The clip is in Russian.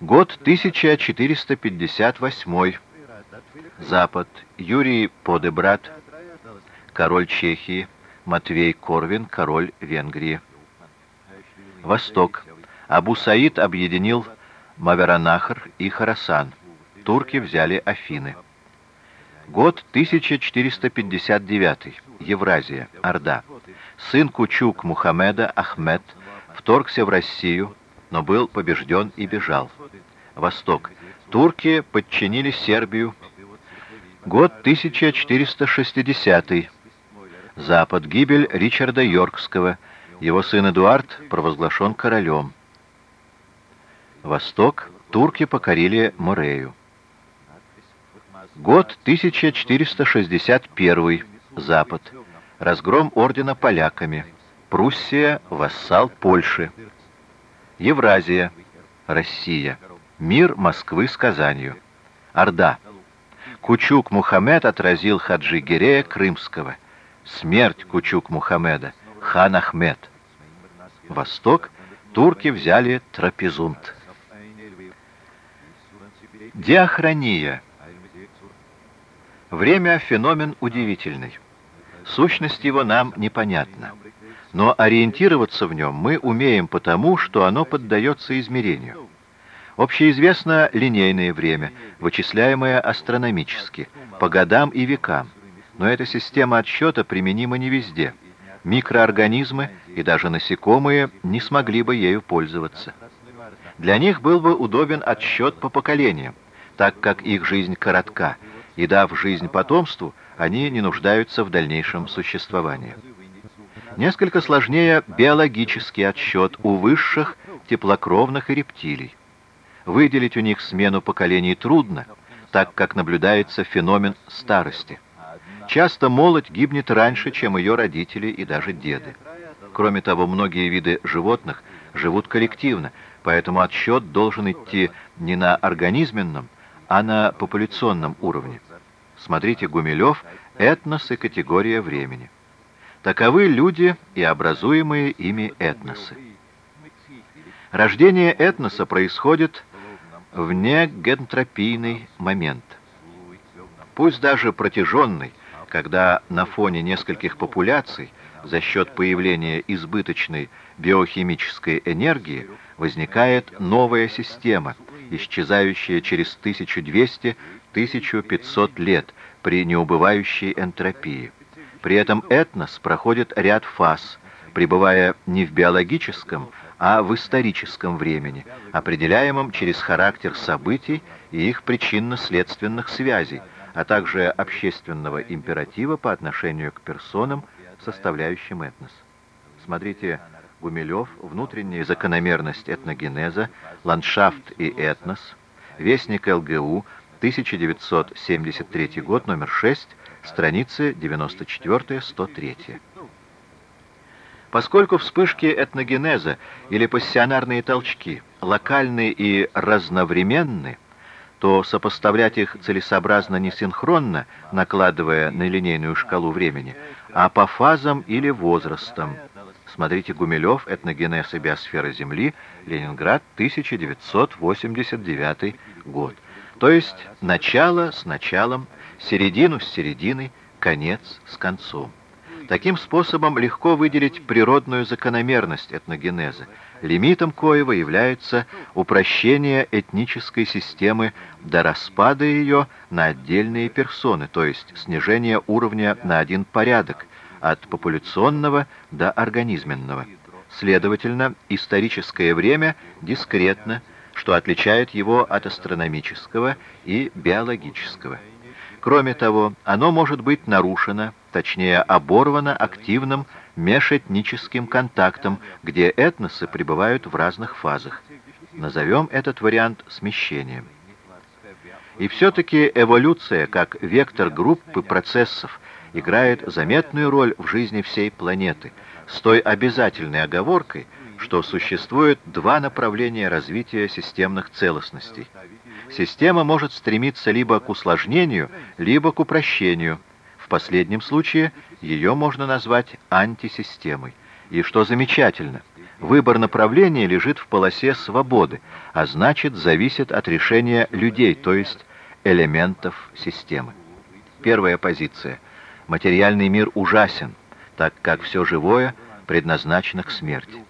Год 1458. Запад. Юрий Подебрат, король Чехии. Матвей Корвин, король Венгрии. Восток. Абу Саид объединил Маверанахр и Харасан. Турки взяли Афины. Год 1459. Евразия. Орда. Сын Кучук Мухаммеда Ахмед вторгся в Россию, но был побежден и бежал. Восток. Турки подчинили Сербию. Год 1460. Запад. Гибель Ричарда Йоркского. Его сын Эдуард провозглашен королем. Восток. Турки покорили Морею. Год 1461. Запад. Разгром ордена поляками. Пруссия – вассал Польши. Евразия. Россия. Мир Москвы с Казанью. Орда. Кучук Мухаммед отразил Хаджи Гирея Крымского. Смерть Кучук Мухаммеда. Хан Ахмед. Восток. Турки взяли Трапезунд. Диахрония. Время – феномен удивительный. Сущность его нам непонятна. Но ориентироваться в нем мы умеем потому, что оно поддается измерению. Общеизвестно линейное время, вычисляемое астрономически, по годам и векам. Но эта система отсчета применима не везде. Микроорганизмы и даже насекомые не смогли бы ею пользоваться. Для них был бы удобен отсчет по поколениям, так как их жизнь коротка – и дав жизнь потомству, они не нуждаются в дальнейшем существовании. Несколько сложнее биологический отсчет у высших теплокровных и рептилий. Выделить у них смену поколений трудно, так как наблюдается феномен старости. Часто молодь гибнет раньше, чем ее родители и даже деды. Кроме того, многие виды животных живут коллективно, поэтому отсчет должен идти не на организменном, а на популяционном уровне. Смотрите Гумилев «Этнос и категория времени». Таковы люди и образуемые ими этносы. Рождение этноса происходит в негентропийный момент. Пусть даже протяженный, когда на фоне нескольких популяций за счет появления избыточной биохимической энергии возникает новая система, исчезающая через 1200 1500 лет при неубывающей энтропии. При этом этнос проходит ряд фаз, пребывая не в биологическом, а в историческом времени, определяемом через характер событий и их причинно-следственных связей, а также общественного императива по отношению к персонам, составляющим этнос. Смотрите Гумилев «Внутренняя закономерность этногенеза», «Ландшафт и этнос», Вестник ЛГУ, 1973 год, номер 6, страницы 94-103. Поскольку вспышки этногенеза или пассионарные толчки локальны и разновременны, то сопоставлять их целесообразно не синхронно, накладывая на линейную шкалу времени, а по фазам или возрастам. Смотрите Гумилев «Этногенез и биосфера Земли», Ленинград, 1989 год. То есть начало с началом, середину с серединой, конец с концом. Таким способом легко выделить природную закономерность этногенеза, лимитом коего является упрощение этнической системы до распада ее на отдельные персоны, то есть снижение уровня на один порядок, от популяционного до организменного. Следовательно, историческое время дискретно, что отличает его от астрономического и биологического. Кроме того, оно может быть нарушено, точнее оборвано активным межэтническим контактом, где этносы пребывают в разных фазах. Назовем этот вариант смещением. И все-таки эволюция, как вектор группы процессов, играет заметную роль в жизни всей планеты, с той обязательной оговоркой, что существует два направления развития системных целостностей. Система может стремиться либо к усложнению, либо к упрощению. В последнем случае ее можно назвать антисистемой. И что замечательно, Выбор направления лежит в полосе свободы, а значит зависит от решения людей, то есть элементов системы. Первая позиция. Материальный мир ужасен, так как все живое предназначено к смерти.